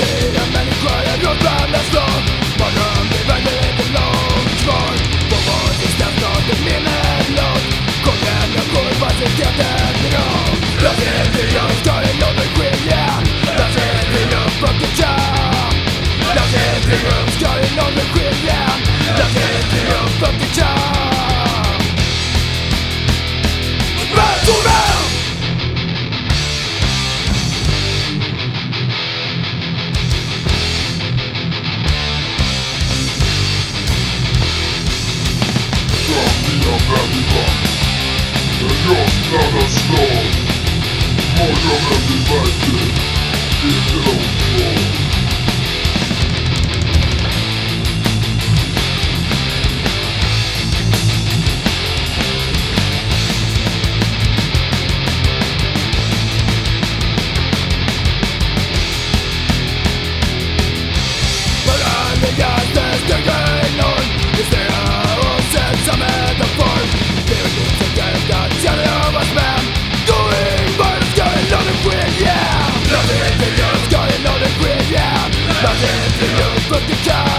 Tiran en mi that's no of everyone The young, not a Ska det